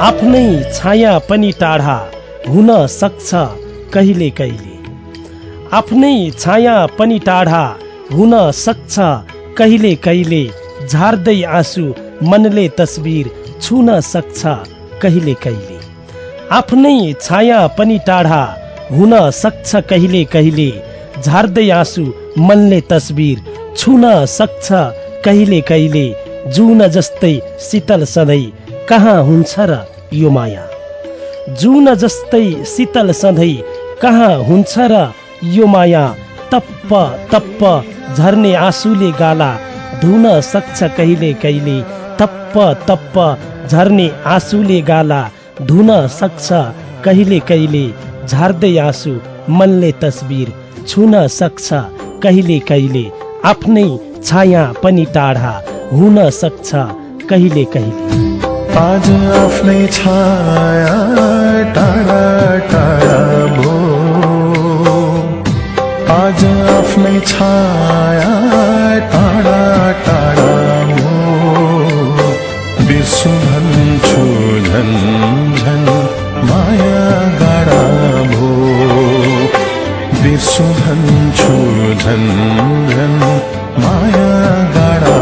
आफ्नै छाया पनि टाढा हुन सक्छ कहिले कहिले। आफ्नै छाया पनि टाढा हुन सक्छ कहिले कहिले झार्दै आँसु मनले तस्बिर छुन सक्छ कहिले कहिले। आफ्नै छाया पनि टाढा हुन सक्छ कहिले कहिले झार्दै आँसु मनले तस्बिर छुन सक्छ कहिले कहिले जुन जस्तै शीतल सधैँ कहाँ हुन्छ र यो माया? जुन जस्तै शीतल सधैँ कहाँ हुन्छ र यो माया? तप्प तप्प झर्ने आँसुले गाला धुन सक्छ कहिले कहिले तप्प तप्प झर्ने आँसुले गाला धुन सक्छ कहिले कहिले झार्दै आँसु मनले तस्बिर छुन सक्छ कहिले कहिले आफ्नै छाया पनि टाढा हुन सक्छ कहिले कहिले। आज आफ्नै छाया टाढा टाढा भो। आज आफ्नै छाया टाढा टाढा भो। बिर्सु भन्छु झन झन माया गाडा भो। बिर्सु भन्छु झन झन माया गाडा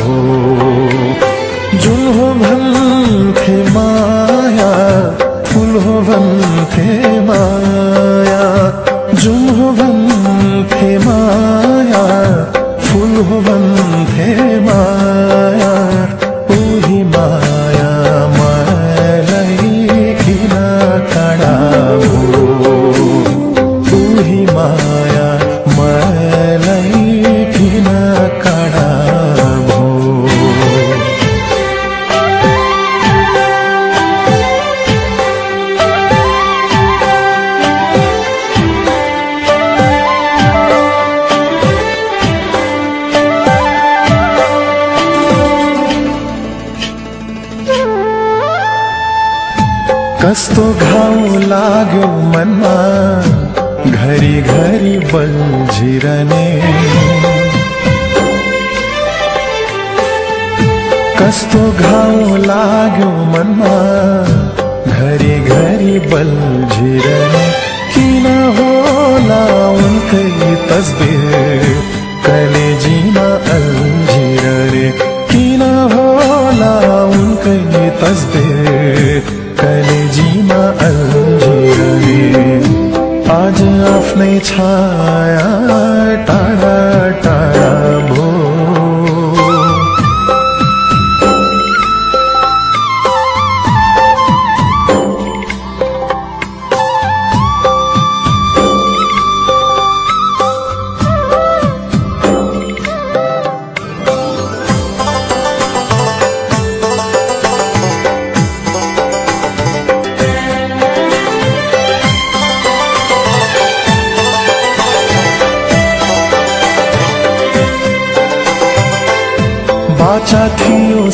भो जुन हो भन्थे माया फुल हो भन्थे माया जुन हो भन्थे माया फुल हो भन्थे माया कलेजीमा अल्झिरहे आज आफ्नै छाया टाढा टाढा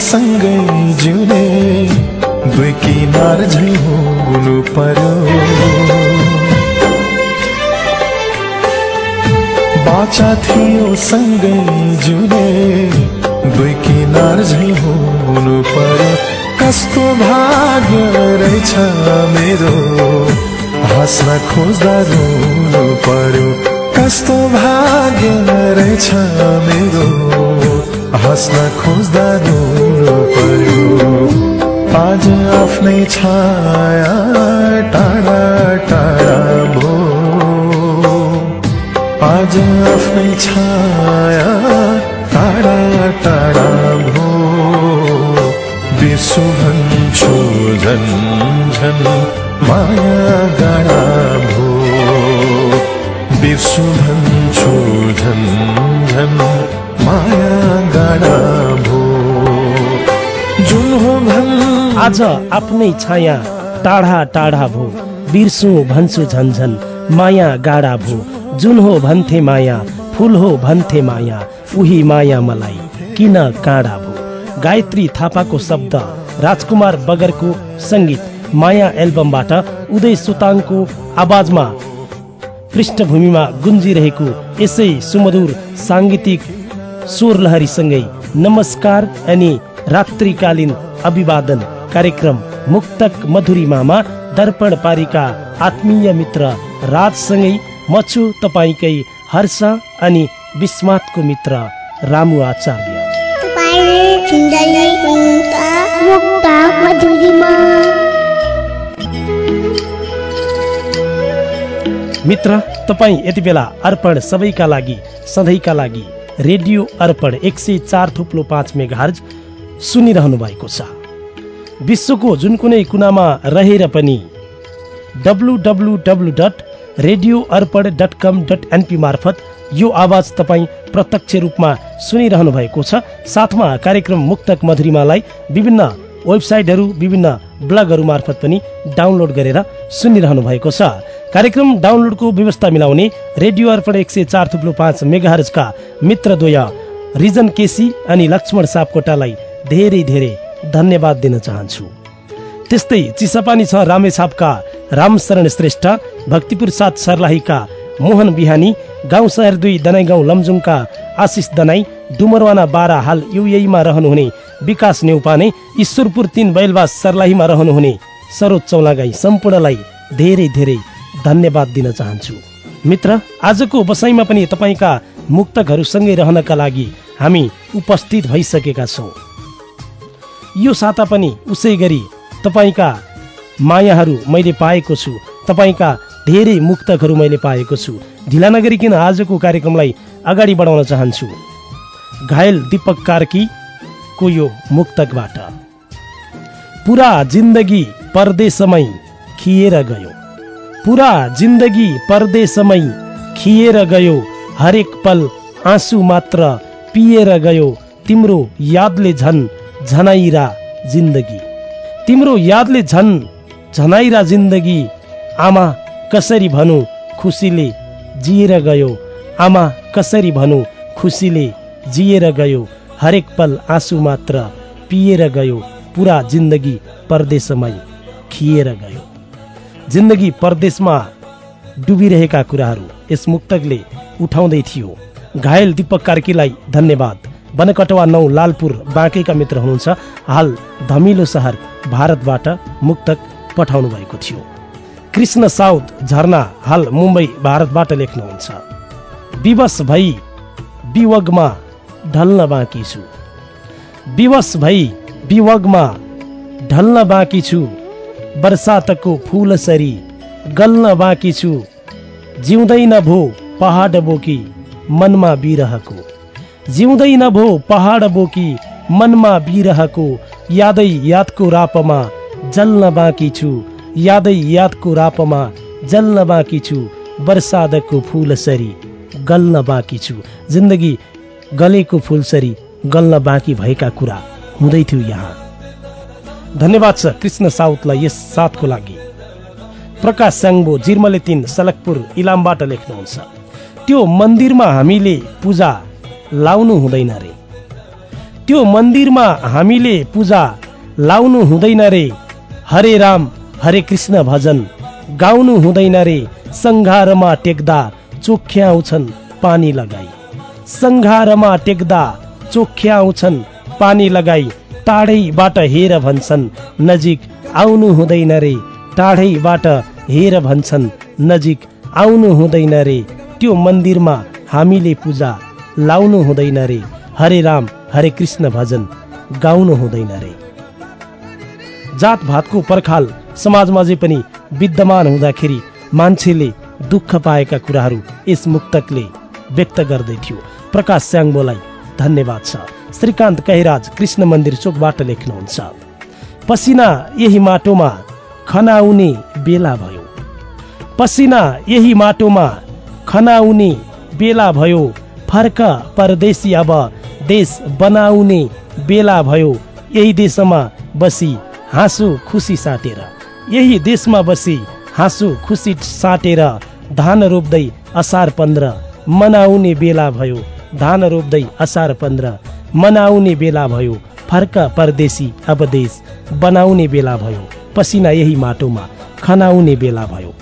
सँगै जिउने दुई किनार झै हुनु पर्यो बाचा थियो सँगै जिउने दुई किनार झै हुनु पर्यो कस्तो भाग्य रहेछ मेरो हाँस्न खोज्दा रुनु पर्यो कस्तो भाग्य रहेछ मेरो। हाँस्न खोज्दा रुनु पर्यो। आज आफ्नै छाया टाढा टाढा भो। आज आफ्नै छाया टाढा टाढा भो। बिर्सु भन्छु झन झन माया गाडा भो। बिर्सु भन्छु झन झन माया गाडा भो। जुन हो आज आफ्नै छाया टाढा टाढा भो। बिर्सु भन्छु झन्झन माया गाडा भो। जुन हो भन्थे माया फुल हो भन्थे माया उही माया मलाई किन काँडा भो। गायत्री थापाको शब्द राजकुमार बगरको सङ्गीत माया एल्बमबाट उदय सुताङको आवाजमा पृष्ठभूमिमा गुन्जिरहेको यसै सुमधुर साङ्गीतिक स्वर लहरीसँगै नमस्कार अनि रात्रिकालीन अभिवादन कार्यक्रम मुक्तक मधुरिमामा दर्पण पारिका आत्मीय मित्र राजसँगै म छु तपाईँकै हर्ष अनि विस्मातको मित्र रामु आचार्य। मित्र तपाईँ यति बेला अर्पण सबैका लागि सधैँका लागि रेडियो अर्पण एक सय चार थुप्लो पाँच मेगाहर्ज सुनिरहनु भएको छ। विश्वको जुन कुनै कुनामा रहेर पनि W W W dot radio Arpan dot com dot NP मार्फत यो आवाज तपाईँ प्रत्यक्ष रूपमा सुनिरहनु भएको छ। साथमा कार्यक्रम मुक्तक मधुरिमालाई विभिन्न वेबसाइटहरू विभिन्न ब्लगहरू मार्फत पनि डाउनलोड गरेर सुनिरहनु भएको छ। कार्यक्रम डाउनलोडको व्यवस्था मिलाउने रेडियो अर्पण एक सय चार थुप्लो पाँच मेगाहरजका मित्रद्वय रिजन केसी अनि लक्ष्मण सापकोटालाई धेरै धेरै धन्यवाद दिन चाहन्छु। त्यस्तै चिसापानी छ रामेछापका रामशरण श्रेष्ठ भक्तिपुर साथ सर्लाहीका मोहन बिहानी गाउँ सहर दुई दनाई गाउँ लमजुङका आशिष दनाई डुमरवाना बाह्र हाल युएमा रहनुहुने विकास नेउपाने ईश्वरपुर तिन बैलबास सर्लाहीमा रहनुहुने सरोज चौलागाई सम्पूर्णलाई धेरै धेरै धन्यवाद दिन चाहन्छु। मित्र आजको बसाइमा पनि तपाईँका मुक्तकहरूसँगै रहनका लागि हामी उपस्थित भइसकेका छौँ। यो साता पनि उसै गरी तपाईँका मायाहरू मैले पाएको छु तपाईँका धेरै मुक्तकहरू मैले पाएको छु। ढिला नगरिकन आजको कार्यक्रमलाई अगाडि बढाउन चाहन्छु? घायल दिपक कार्कीको यो मुक्तकबाट। पुरा जिन्दगी परदेशमै खिएर गयो। पुरा जिन्दगी परदेशमै खिएर गयो। हरेक पल आँसु मात्र पिएर गयो। तिम्रो यादले झन् झनाइरा जिन्दगी। तिम्रो यादले झन् झनाइरा जिन्दगी। आमा कसरी भनु खुसीले जिएर गयो। आमा कसरी भनु खुसीले जिएर गयो। हरेक पल आँसु मात्र पिएर गयो। पुरा जिन्दगी परदेशमै खिएर गयो। जिन्दगी परदेशमा डुबिरहेका कुराहरू यस मुक्तकले उठाउँदै थियो। घायल दिपक कार्कीलाई धन्यवाद। बनकटवा नौ लालपुर बाँकेका मित्र हुनुहुन्छ। हाल धमिलो सहर भारतबाट मुक्तक पठाउनु भएको थियो। कृष्ण साउथ झरना हाल मुम्बई भारतबाट लेख्नुहुन्छ। विवश भई विवगमा ढल्न बाँकी छु। विवश भई विवगमा ढल्न बाँकी छु। बर्सातको फुलसरी गल्न बाँकी छु। जिउँदैन भो पहाड बोकी मनमा बिरहको। जिउँदैन भो पहाड बोकी मनमा बिरहको। यादै यादको रापमा जल्न बाँकी छु। यादै यादको रापमा जल्न बाँकी छु। बर्सादको फुलसरी गल्न बाँकी छु। जिन्दगी गलेको फुलसरी गल्न बाँकी भएका कुरा हुँदै थियो यहाँ। धन्यवाद छ कृष्ण साउथलाई यस साथको लागि। प्रकाश स्याङ्बो जिर्मले तिन सलकपुर इलामबाट लेख्नुहुन्छ। त्यो मन्दिरमा हामीले पूजा लाउनु हुँदैन रे। त्यो मन्दिरमा हामीले पूजा लाउनु हुँदैन रे। हरे राम हरे कृष्ण भजन गाउनु हुँदैन रे। सङ्घारमा टेक्दा चोख्याउँछन् पानी लगाई। सङ्घारमा टेक्दा चोख्याउँछन् पानी लगाई टाढैबाट हेर भन्छन् नजिक आउनु हुँदैन रे टाढैबाट हेर भन्छन् नजिक आउनु हुँदैन रे त्यो मन्दिरमा हामीले पूजा लाउनु हुँदैन रे हरे राम हरे कृष्ण भजन गाउनु हुँदैन रे। जात भातको पर्खाल समाजमा जे पनि विद्यमान हुँदाखेरि मान्छेले दुःख पाएका कुराहरू यस मुक्तकले व्यक्त गर्दै थियो। प्रकाश स्याङ्बोलाई धन्यवाद छ। श्रीकान्त कैराज कृष्ण मन्दिर चोकबाट लेख्नुहुन्छ। पसिना यही माटोमा खनाउने बेला भयो। पसिना यही माटोमा खनाउने बेला भयो। फर्क परदेशी अब देश बनाउने बेला भयो। यही देशमा बसी हाँसो खुसी साटेर। यही देशमा बसी हाँसो खुसी साटेर धान रोप्दै असार पन्ध्र मनाउने बेला भयो। धान रोप्दै असार पन्ध्र। मनाउने बेला भयो। फर्क परदेशी अब देश बनाउने बेला भयो। पसिना यही माटोमा खनाउने बेला भयो।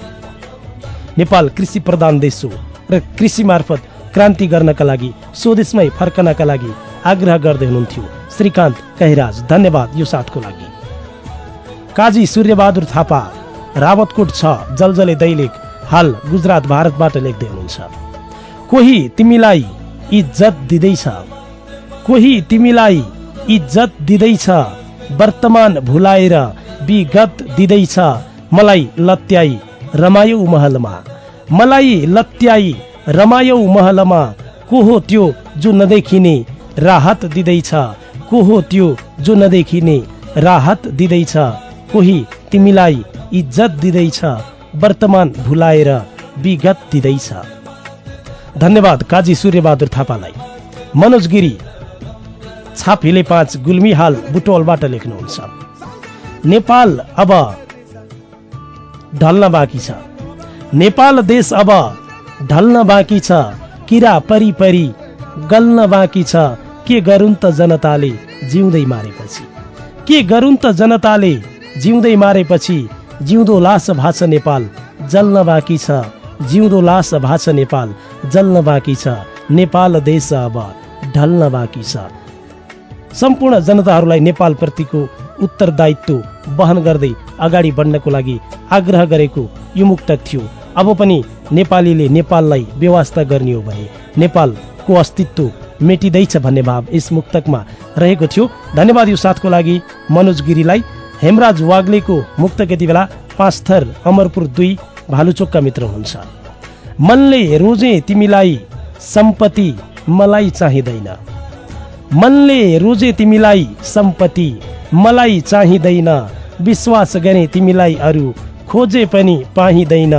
नेपाल कृषि प्रधान देश हो र कृषि मार्फत क्रान्ति गर्नका लागि स्वदेशमै फर्कनका लागि आग्रह गर्दै हुनुहुन्थ्यो। श्रीकान्त कहिराज धन्यवाद यो साथको लागि। काजी सूर्यबहादुर थापा रावतकोट छ जलजले दैलेख हाल गुजरात भारतबाट लेख्दै हुनुहुन्छ। कोही तिमीलाई इज्जत दिँदैछ। कोही तिमीलाई इज्जत दिँदैछ। वर्तमान भुलाएर विगत दिँदैछ। मलाई लत्याई रमायौ महलमा। मलाई लत्याई रमायौ महलमा। को हो त्यो जो नदेखिने राहत दिँदैछ। को हो त्यो जो नदेखिने राहत दिँदैछ। कोही तिमीलाई इज्जत दिँदैछ। वर्तमान भुलाएर विगत दिँदैछ। धन्यवाद काजी सूर्यबहादुर थापालाई। मनोज गिरी छाप हिले पाँच गुल्मी हाल बुटोलबाट लेख्नुहुन्छ। नेपाल अब ढल्न बाँकी छ। नेपाल देश अब ढल्न बाँकी छ। किरा परी परी गल्न बाँकी छ। के गरून् त जनताले जिउँदै मारेपछि? के गरून् त जनताले जिउँदै मारेपछि? जिउँदो लास भाछ नेपाल जल्न बाँकी छ। जिउँदो लास भाछ नेपाल जल्न बाँकी छ। नेपाल देश अब ढल्न बाँकी छ। सम्पूर्ण जनताहरूलाई नेपालप्रतिको उत्तरदायित्व वहन गर्दै अगाडि बढ्नको लागि आग्रह गरेको यो मुक्तक थियो। अब पनि नेपालीले नेपाललाई व्यवस्था गर्ने हो भने नेपालको अस्तित्व मेटिँदैछ भन्ने भाव यस मुक्तकमा रहेको थियो। धन्यवाद यो साथको लागि। मनोज गिरीलाई हेमराज वाग्लेको मुक्तक यति बेला पाँच थर अमरपुर दुई भालुचोकका मित्र हुन्छ मनले रोजे तिमीलाई सम्पत्ति मलाई चाहिँदैन। मनले रोजे तिमीलाई सम्पत्ति मलाई चाहिँदैन। विश्वास गरे तिमीलाई अरू खोजे पनि पाइँदैन।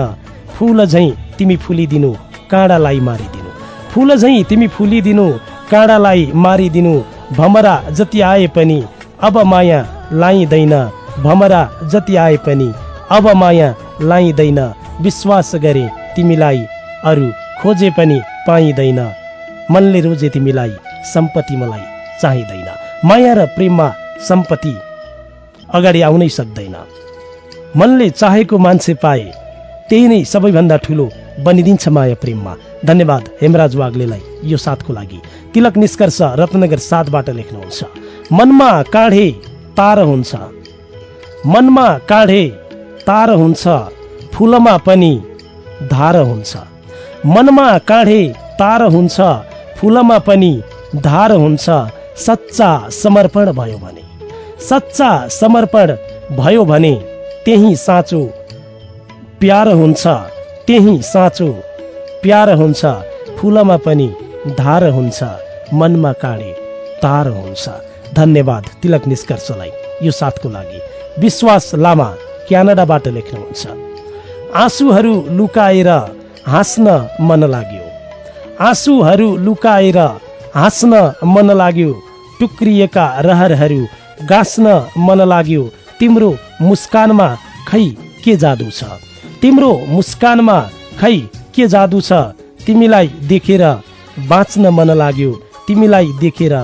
फुल झैँ तिमी फुलिदिनु काँडालाई मारिदिनु। फुल झैँ तिमी फुलिदिनु काँडालाई मारिदिनु। भमरा जति आए पनि अब माया लाइँदैन। भमरा जति आए पनि अब माया लाइँदैन। विश्वास गरे तिमीलाई अरू खोजे पनि पाइँदैन। मनले रोजे तिमीलाई सम्पत्ति मलाई चाहिँदैन। माया र प्रेममा सम्पत्ति अगाडि आउनै सक्दैन। मनले चाहेको मान्छे पाए त्यही नै सबैभन्दा ठुलो बनिदिन्छ माया प्रेममा। धन्यवाद हेमराज वाग्लेलाई यो साथको लागि। तिलक निष्कर्ष रत्नगर सातबाट लेख्नुहुन्छ। मनमा काँढे तार हुन्छ। मनमा काँढे तार हुन्छ फुलमा पनि धार हुन्छ। मनमा काँढे तार हुन्छ फुलमा पनि धार हुन्छ। सच्चा समर्पण भयो भने सच्चा समर्पण भयो भने त्यही साँचो प्यार हुन्छ त्यही साँचो प्यार हुन्छ। फुलमा पनि धार हुन्छ मनमा काँडे तार हुन्छ। धन्यवाद तिलक निष्कर्षलाई यो साथको लागि। विश्वास लामा क्यानाडाबाट लेख्नुहुन्छ आँसुहरू लुकाएर हाँस्न मन लाग्यो। आँसुहरू लुकाएर हाँस्न मन लाग्यो। टुक्रिएका रहरहरू गाँस्न मन लाग्यो। तिम्रो मुस्कानमा खै के जादु छ? तिम्रो मुस्कानमा खै के जादु छ? तिमीलाई देखेर बाँच्न मन लाग्यो। तिमीलाई देखेर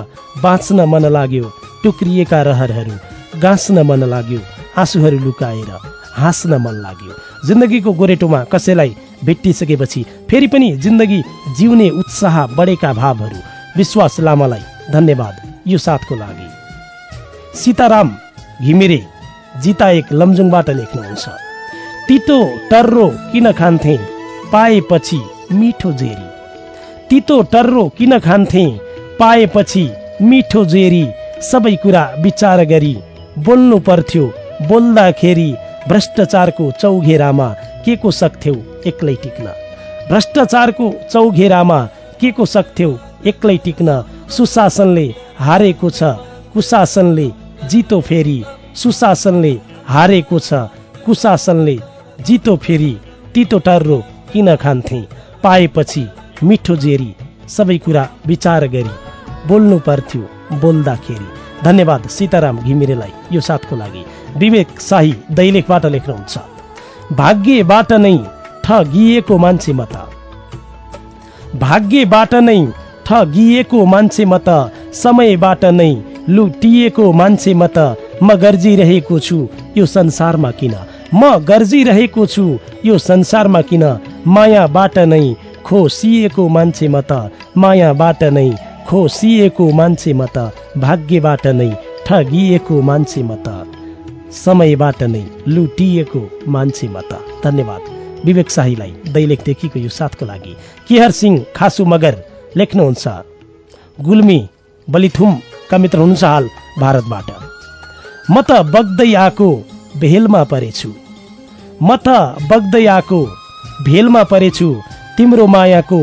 बाँच्न मन लाग्यो। टुक्रिएका रहरहरू गाँस्न मन लाग्यो आँसुहरू लुकाएर हाँस्न मन लाग्यो। जिन्दगीको गोरेटोमा कसैलाई भेटिसकेपछि फेरि पनि जिन्दगी जिउने उत्साह बढेका भावहरू विश्वास लामालाई धन्यवाद यो साथको लागि। सीताराम घिमिरे जिता एक लमजुङबाट लेख्नुहुन्छ। तितो टर्रो किन खान्थे? पाएपछि मिठो जेरी। तितो टर्रो किन खान्थे? पाएपछि मिठो जेरी। सबै कुरा विचार गरी बोल्नु पर्थ्यो। बोल्दाखेरि भ्रष्टाचारको चौघेरामा के को सक्थ्यौ एक्लै टिक्न। भ्रष्टाचारको चौघेरामा के को सक्थ्यौ एक्लै टिक्न। सुशासनले हारेको छ। कुशासनले जितो फेरि। सुशासनले हारेको छ। कुशासनले जितो फेरि। तितो टर्रो किन खान्थे? पाएपछि मिठो जेरी। सबै कुरा विचार गरी बोल्नु पर्थ्यो। बोल्दाखेरि धन्यवाद सीताराम घिमिरेलाई यो साथको लागि। विवेक शाही दैलेखबाट लेख्नुहुन्छ। भाग्यबाट नै ठगिएको मान्छे म त। भाग्यबाट नै ठगिएको मान्छे म त। समयबाट नै लुटिएको मान्छे म त। म गर्जिरहेको छु यो संसारमा किन? म गर्जिरहेको छु यो संसारमा किन? मायाबाट नै खोसिएको मान्छे म त। मायाबाट नै खोसिएको मान्छे म त भाग्यबाट नै ठगिएको मान्छे म त। समयबाट नै लुटिएको मान्छे त। धन्यवाद। विवेक शाहीलाई दैलेखदेखिको यो साथको लागि। केहर सिंह खासु मगर लेख्नुहुन्छ। गुल्मी बलिथुमका मित्र हुनुहुन्छ हाल भारतबाट। म त बग्दै आएको भेलमा परेछु। म त बग्दै आएको भेलमा परेछु। तिम्रो मायाको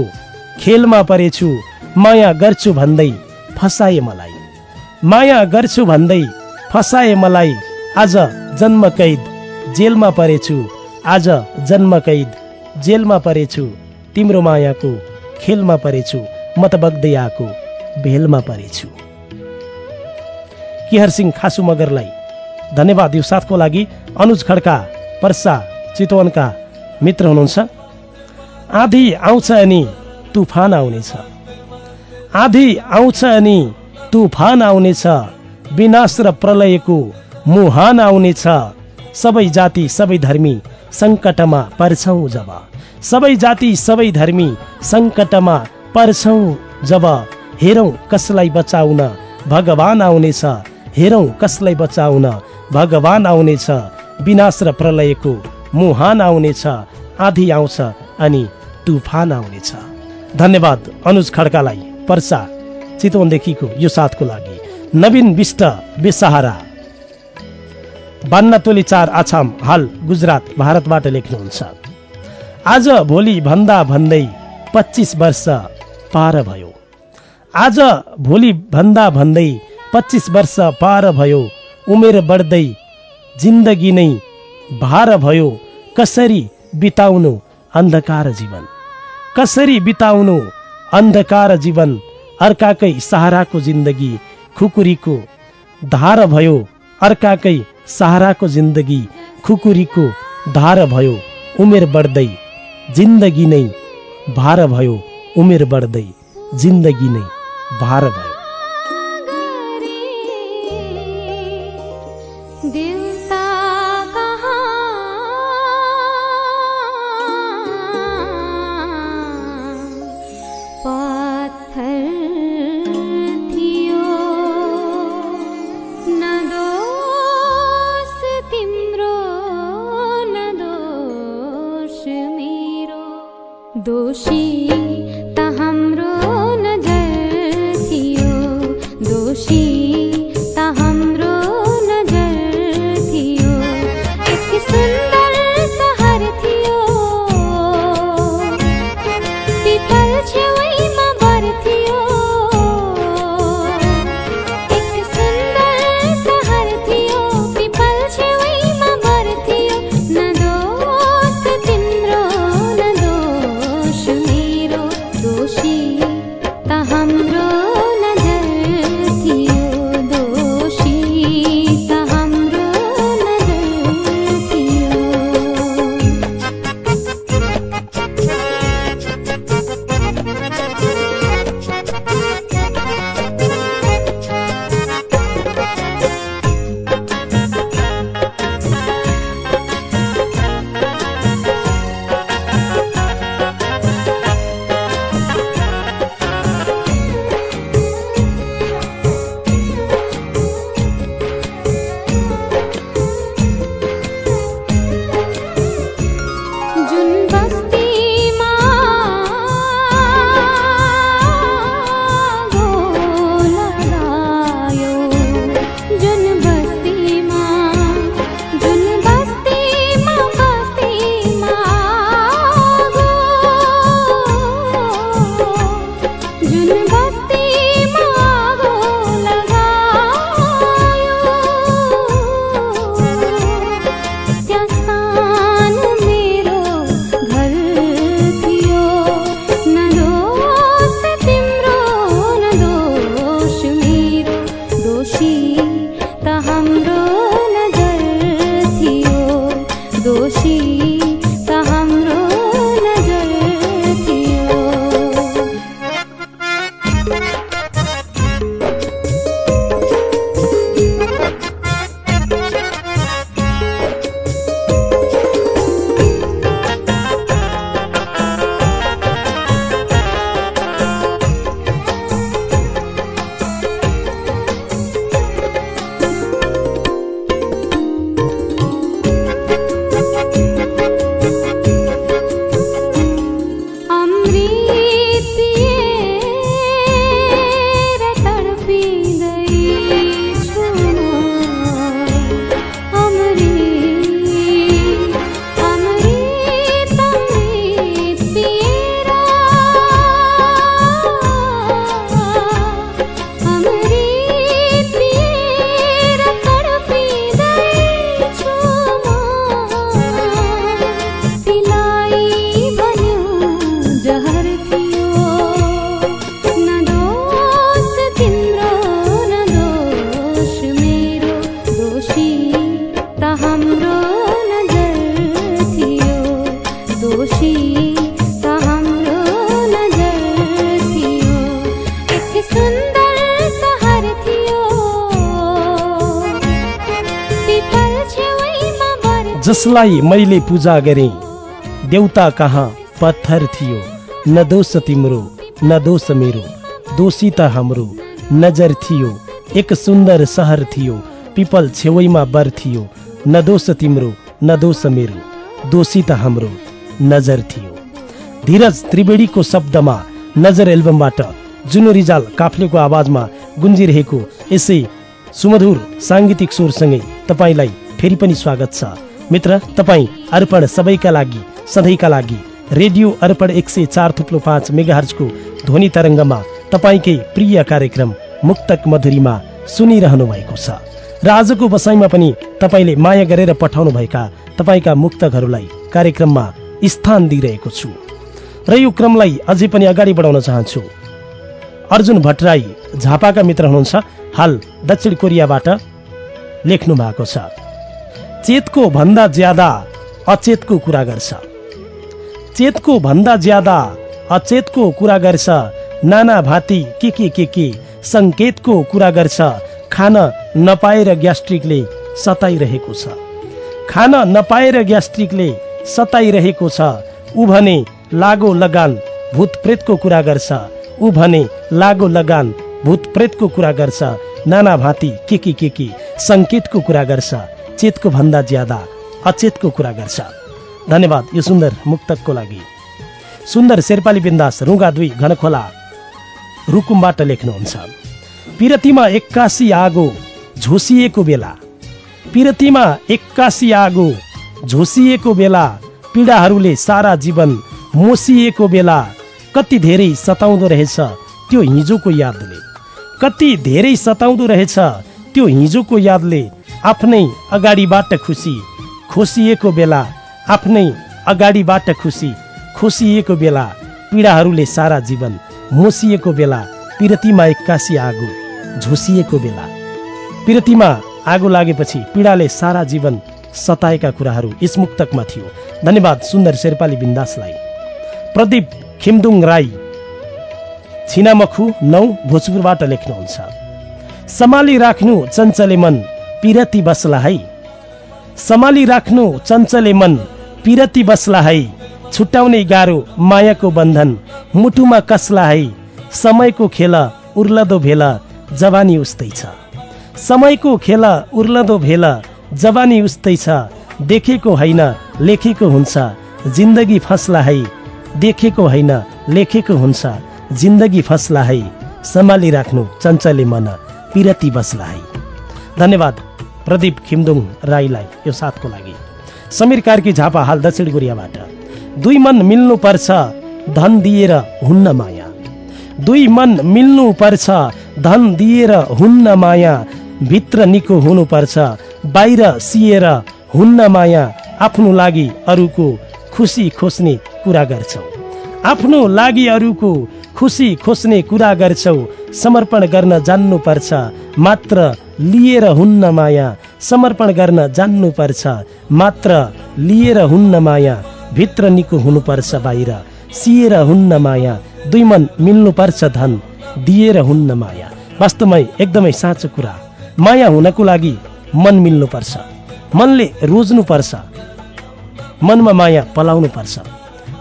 खेलमा परेछु। माया गर्छु भन्दै फसाए मलाई। माया गर्छु भन्दै फसाए मलाई आज जन्म कैद जेलमा परेछु आज जन्म कैद जेलमा परेछु तिम्रो मायाको खेलमा परेछु म त बग्दै आएको भेलमा परेछु। केहर सिंह खासु मगरलाई धन्यवाद यो साथको लागि अनुज खड्का पर्सा चितवनका मित्र हुनुहुन्छ। आधी आउँछ अनि तुफान आउनेछ। आधी आउँछ अनि तुफान आउनेछ विनाश र प्रलयको मुहान आउनेछ। सबै जाति सबै धर्मी सङ्कटमा पर्छौँ जब। सबै जाति सबै धर्मी सङ्कटमा पर्छौँ जब। हेरौँ कसलाई बचाउन भगवान आउनेछ। हेरौँ कसलाई बचाउन भगवान आउनेछ। विनाश र प्रलयको मुहान आउनेछ। आधी आउँछ अनि तुफान आउनेछ। धन्यवाद अनुज खड्कालाई। पर्सा चितवनदेखिको यो साथको लागि। नवीन विष्ट बेसहारा। बान्न तोली चार आछाम हाल गुजरात भारतबाट लेख्नुहुन्छ। आज भोलि भन्दा भन्दै पच्चिस वर्ष पार भयो। आज भोलि भन्दा भन्दै पच्चिस वर्ष पार भयो। उमेर बढ्दै जिन्दगी नै भार भयो। कसरी बिताउनु अन्धकार जीवन? कसरी बिताउनु अन्धकार जीवन अर्काकै सहाराको जिन्दगी खुकुरीको धार भयो अर्काकै सहाराको जिन्दगी खुकुरीको धार भयो उमेर बढ्दै जिन्दगी नै भार भयो उमेर बढ्दै जिन्दगी नै भार भयो। जसलाई मैले पूजा गरेँ देउता कहाँ पत्थर थियो न दोष तिम्रो न दोष मेरो दोषी त हाम्रो नजर थियो एक सुन्दर सहर थियो पिपल छेउैमा बर थियो न दोष तिम्रो न दोष मेरो दोषी त हाम्रो नजर थियो। धीरज त्रिवेणीको शब्दमा नजर एल्बमबाट जुनु रिजाल काफ्लेको आवाजमा गुन्जिरहेको यसै सुमधुर साङ्गीतिक स्वरसँगै तपाईँलाई फेरि पनि स्वागत छ। मित्र तपाईँ अर्पण सबैका लागि सधैँका लागि रेडियो अर्पण एक सय चार थुप्लो पाँच मेगाहर्जको ध्वनि तरङ्गमा तपाईँकै प्रिय कार्यक्रम मुक्तक मधुरीमा सुनिरहनु भएको छ। र आजको बसाइमा पनि तपाईँले माया गरेर पठाउनुभएका तपाईँका मुक्तकहरूलाई कार्यक्रममा स्थान दिइरहेको छु। र यो क्रमलाई अझै पनि अगाडि बढाउन चाहन्छु। अर्जुन भट्टराई झापाका मित्र हुनुहुन्छ। हाल दक्षिण कोरियाबाट लेख्नु भएको छ। चेतको भन्दा ज्यादा अचेतको कुरा गर्छ। चेतको भन्दा ज्यादा अचेतको कुरा गर्छ। नाना भाती के के के के सङ्केतको कुरा गर्छ। खान नपाएर ग्यास्ट्रिकले सताइरहेको छ। खान नपाएर ग्यास्ट्रिकले सताइरहेको छ। ऊ भने लागो लगान भूत प्रेतको कुरा गर्छ। ऊ भने लागो लगान भूत प्रेतको कुरा गर्छ। नाना भाँति के के के के सङ्केतको कुरा गर्छ। चेतको भन्दा ज्यादा अचेतको कुरा गर्छ। धन्यवाद यो सुन्दर मुक्तकको लागि। सुन्दर शेर्पाली बिन्दास रुगा दुई घनखोला रुकुमबाट लेख्नुहुन्छ। पिरतीमा एक्कासी आगो झोसिएको बेला। पिरतीमा एक्कासी आगो झोसिएको बेला। पीडाहरूले सारा जीवन मोसिएको बेला। कति धेरै सताउँदो रहेछ त्यो हिजोको यादले। कति धेरै सताउँदो रहेछ त्यो हिजोको यादले। आफ्नै अगाडिबाट खुसी। खोसिएको बेला आफ्नै अगाडिबाट खुसी। खोसिएको बेला पीडाहरूले सारा जीवन मोसिएको बेला पिरतीमा एक्कासी आगो झोसिएको बेला। पिरतीमा आगो लागेपछि पीडाले सारा जीवन सताएका कुराहरू यस मुक्तकमा थियो। धन्यवाद सुन्दर शेर्पाली बिन्दासलाई। प्रदीप खिमदुङ राई छिनामखु नौ भोजपुरबाट लेख्नुहुन्छ। सम्हाली राख्नु चञ्चले मन। पिरती बस्ला है। सम्हाली राख्नु चञ्चले मन पिरती बस्ला है। छुट्याउने गाह्रो मायाको बन्धन मुटुमा कसला है। समयको खेल उर्लदो भेल जवानी उस्तै छ। समयको खेल उर्लदो भेल जवानी उस्तै छ। देखेको होइन लेखेको हुन्छ। जिन्दगी फस्ला है। देखेको होइन लेखेको हुन्छ। जिन्दगी फस्ला है। सम्हाली राख्नु चञ्चले मन पिरती बस्ला है। धन्यवाद। प्रदीप खिमदुङ राईलाई यो साथको लागि। समीर कार्की झापा हाल दक्षिण कोरियाबाट। दुई मन मिल्नु पर्छ धन दिएर हुन्न माया। दुई मन मिल्नु पर्छ धन दिएर हुन्न माया। भित्र निको हुनुपर्छ बाहिर सिएर हुन्न माया। आफ्नो लागि अरूको खुसी खोज्ने कुरा गर्छौ। आफ्नो लागि अरूको खुसी खोज्ने कुरा गर्छौ। समर्पण गर्न जान्नुपर्छ मात्र लिएर हुन्न माया समर्पण गर्न जान्नुपर्छ। मात्र लिएर हुन्न माया भित्र निको हुनुपर्छ बाहिर। सिएर हुन्न माया दुई मन मिल्नुपर्छ धन। दिएर हुन्न माया। वास्तवमै एकदमै साँचो कुरा। माया हुनको लागि मन मिल्नुपर्छ। मनले रोज्नुपर्छ। मनमा माया पलाउनुपर्छ।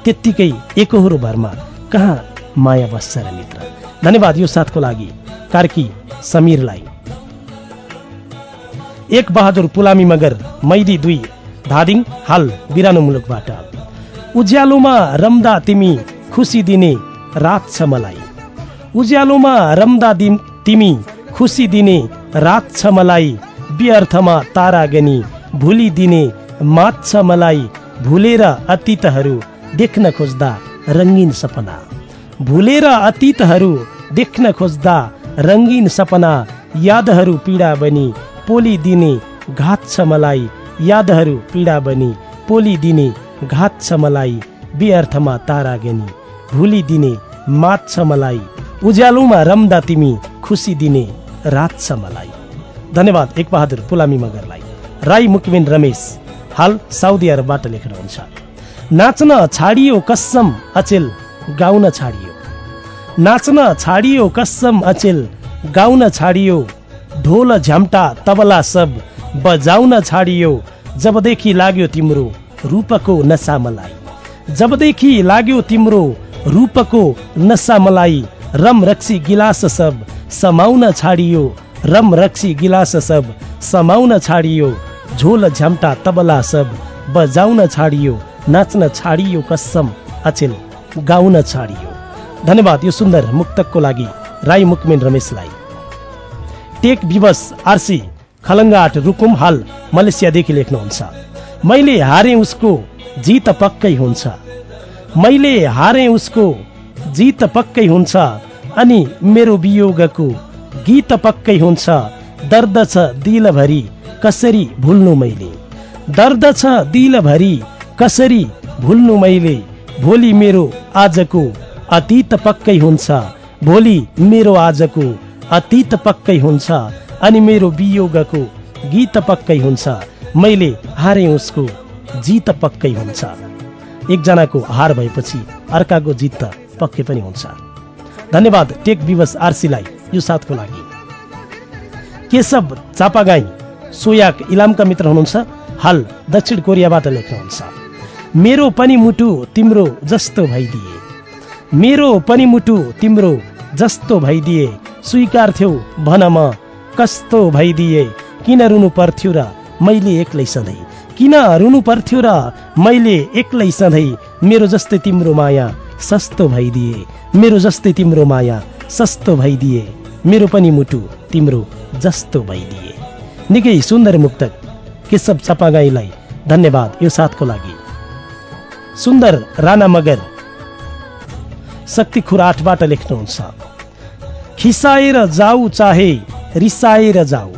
त्यत्तिकै एकहोरो भरमा कहाँ माया बस्छ र मित्र? धन्यवाद यो साथको लागि। कार्की समीरलाई। एक बहादुर पुलामी मगर मैदी दुई धादिङ हाल बिरानो मुलुकबाट। उज्यालोमा रम्दा तिमी खुसी दिने रात छ मलाई। उज्यालोमा रम्दा तिमी खुसी दिने रात छ मलाई। व्यर्थमा तारा गनी भुलिदिने मात छ मलाई। भुलेर अतीतहरू देख्न खोज्दा रङ्गीन सपना। भुलेर अतीतहरू देख्न खोज्दा रङ्गीन सपना। यादहरू पीडा बनी पोली दिने घात छ मलाई। यादहरू पीडा बनी। पोली दिने घात छ मलाई। व्यर्थमा तारा गनी। भुलिदिने मात छ मलाई। उज्यालोमा रम्दा तिमी खुसी दिने रात छ मलाई। धन्यवाद एक बहादुर पुलामी मगरलाई। राई मुकमिन रमेश हाल साउदी अरबबाट लेख्नुहुन्छ। नाच्न छाडियो कसम अचेल गाउन छाडियो। नाच्न छाडियो कसम अचेल गाउन छाडियो ढोल झ्याम्टा तबला सब बजाउन छाडियो। जबदेखि लाग्यो तिम्रो रूपको नसा मलाई जबदेखि लाग्यो तिम्रो रूपको नसा मलाई रम रक्सी गिलास सब समाउन छाडियो। रम रक्सी गिलास सब समाउन छाडियो। झोल झ्याम्टा तबला सब बजाउन छाडियो। नाच्न छाडियो कसम अचेल गाउन छाडियो। धन्यवाद यो सुन्दर मुक्तकको लागि राई मुकमेन रमेशलाई। टेक विवश आरसी खलङ्गाट रुकुम हाल मलेसियादेखि लेख्नुहुन्छ मैले हारे उसको जित पक्कै हुन्छ। मैले हारे उसको जित पक्कै हुन्छ अनि मेरो वियोगको गीत पक्कै हुन्छ। दर्द छ दिलभरि कसरी भुल्नु मैले? दर्द छ दिलभरि कसरी भुल्नु मैले? भोलि मेरो आजको अतीत पक्कै हुन्छ। भोलि मेरो आजको अतीत पक्कै हुन्छ अनि मेरो वियोगको गीत पक्कै हुन्छ। मैले हारे उसको जित पक्कै हुन्छ। एकजनाको हार भएपछि अर्काको जित त पक्कै पनि हुन्छ। धन्यवाद टेक विवश आरसीलाई यो साथको लागि। केशव चापागाई सोयाक इलामका मित्र हुनुहुन्छ। हाल दक्षिण कोरियाबाट लेख्नुहुन्छ। मेरो पनि मुटु तिम्रो जस्तो भइदिए। मेरो पनि मुटु तिम्रो जस्तो भइदिए स्वीकार्थ्यौ भन म कस्तो भइदिए किन रुनु पर्थ्यो र मैले एक्लै सधैँ? किन रुनु पर्थ्यो र मैले एक्लै सधैँ मेरो जस्तै तिम्रो माया सस्तो भइदिए मेरो जस्तै तिम्रो माया सस्तो भइदिए मेरो पनि मुटु तिम्रो जस्तो भइदिए। निकै सुन्दर मुक्तक केशव चपागाईलाई धन्यवाद यो साथको लागि। सुन्दर राणा मगर शक्ति खुराटबाट लेख्नुहुन्छ। खिसाएर जाऊ चाहे रिसाएर जाऊ।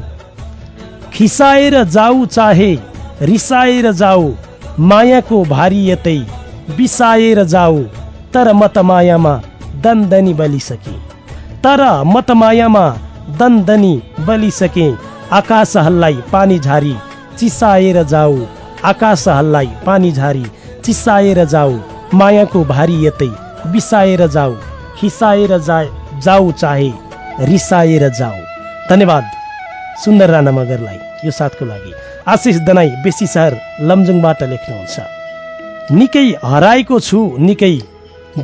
खिसाएर जाऊ चाहे रिसाएर जाऊ। मायाको भारी यतै बिसाएर जाऊ। तर मत मायामा दन्दनी बलिसके। तर मत मायामा दन्दनी बलिसके। आकाश हल्लाई पानी झारी चिसाएर जाऊ। आकाश हल्लाई पानी झारी चिसाएर जाऊ। मायाको भारी यतै बिसाएर जाऊ खिसाएर जा जाऊ चाहे रिसाएर जाऊ। धन्यवाद सुन्दर राणा मगरलाई यो साथको लागि। आशिष दनाई बेसी सहर लमजुङबाट लेख्नुहुन्छ। निकै हराएको छु निकै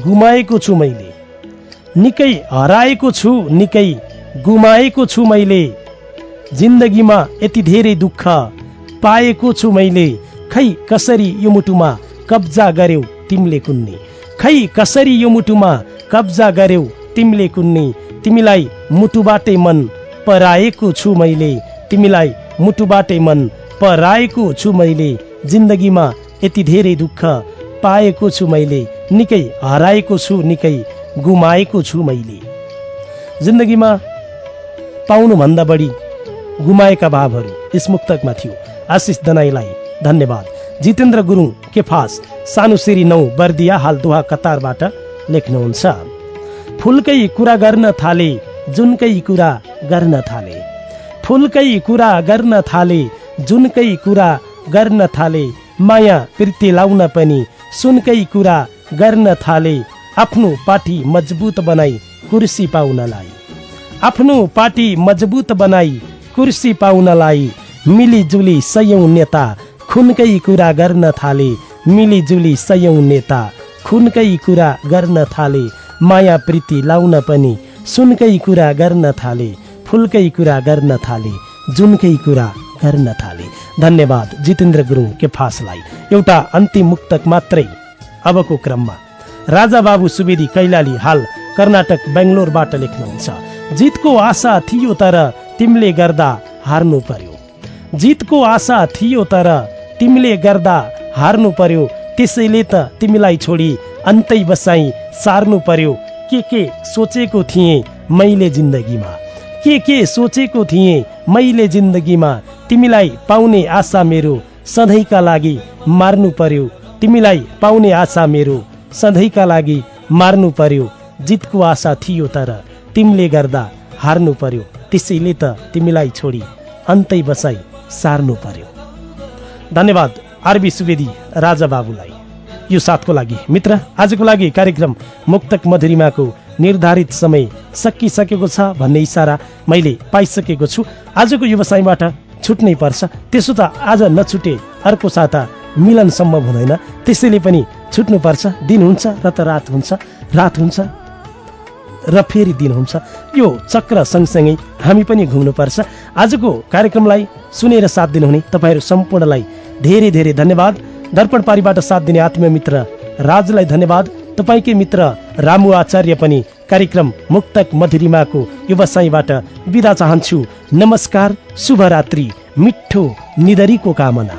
गुमाएको छु मैले। निकै हराएको छु निकै गुमाएको छु मैले। जिन्दगीमा यति धेरै दुःख पाएको छु मैले। खै कसरी यो मुटुमा कब्जा गर्यौ तिमीले कुन्ने? खै कसरी यो मुटुमा कब्जा गर्यौ तिमीले कुन्ने? तिमीलाई मुटुबाटै मन पराएको छु मैले। तिमीलाई मुटुबाटै मन पराएको छु मैले। जिन्दगीमा यति धेरै दुःख पाएको छु मैले। निकै हराएको छु निकै गुमाएको छु मैले। जिन्दगीमा पाउनुभन्दा बढी गुमाएका भावहरू यस मुक्तकमा थियो। आशिष दनाईलाई धन्यवाद। जितेन्द्र गुरुङ केफास सानो सिरी नौ बर्दिया हाल दुहा कतारबाट लेख्नुहुन्छ। फुलकै कुरा गर्न थाले जुनकै कुरा गर्न थाले। फुलकै कुरा गर्न थाले जुनकै कुरा गर्न थाले। माया प्रीति लाउन पनि सुनकै कुरा गर्न थाले। आफ्नो पार्टी मजबुत बनाई कुर्सी पाउनलाई। आफ्नो पार्टी मजबुत बनाई कुर्सी पाउनलाई। मिलिजुली सयौँ नेता खुनकै कुरा गर्न थाले मिलिजुली सयौँ नेता। खुनकै कुरा गर्न थाले माया प्रीति लाउन पनि सुनकै कुरा गर्न थाले फुलकै कुरा गर्न थाले जुनकै कुरा गर्न थाले। धन्यवाद जितेन्द्र गुरुङ के फासलाई एउटा अन्तिम मुक्तक मात्रै। अबको क्रममा। राजा बाबु सुवेदी कैलाली हाल कर्नाटक बेङ्गलोरबाट लेख्नुहुन्छ। जितको आशा थियो तर तिमीले गर्दा हार्नु पर्यो। जितको आशा थियो तर तिमीले गर्दा हार्नु पर्यो। त्यसैले त तिमीलाई छोडी अन्तै बसाई सार्नु पर्यो। के के सोचेको थिएँ मैले जिन्दगीमा? के के सोचेको थिएँ मैले जिन्दगीमा? तिमीलाई पाउने आशा मेरो सधैँका लागि मार्नु पर्यो। तिमीलाई पाउने आशा मेरो सधैँका लागि मार्नु पर्यो। जितको आशा थियो तर तिमीले गर्दा हार्नु पर्यो। त्यसैले त तिमीलाई छोडी अन्तै बसाई सार्नु पर्यो। धन्यवाद आरबी सुवेदी राजा बाबुलाई। यो साथको लागि मित्र आजको लागि कार्यक्रम मुक्तक मधुरिमाको निर्धारित समय सकिसकेको छ भन्ने इसारा मैले पाइसकेको छु। आजको व्यवसायबाट छुट्नै पर्छ। त्यसो त आज नछुटे अर्को साता मिलन सम्भव हुँदैन। त्यसैले पनि छुट्नुपर्छ। दिन हुन्छ र त रात हुन्छ। रात हुन्छ। र फेरि दिन हुन्छ यो चक्र सँगसँगै हामी पनि घुम्नुपर्छ। आजको कार्यक्रमलाई सुनेर साथ दिनुहुने तपाईँहरू सम्पूर्णलाई धेरै धेरै धन्यवाद। दर्पण पारीबाट साथ दिने आत्मीय मित्र राजुलाई धन्यवाद। तपाईँकै मित्र रामु आचार्य पनि कार्यक्रम मुक्तक मधुरिमाको व्यवसायबाट बिदा चाहन्छु। नमस्कार शुभरात्रि मिठो निदरीको कामना।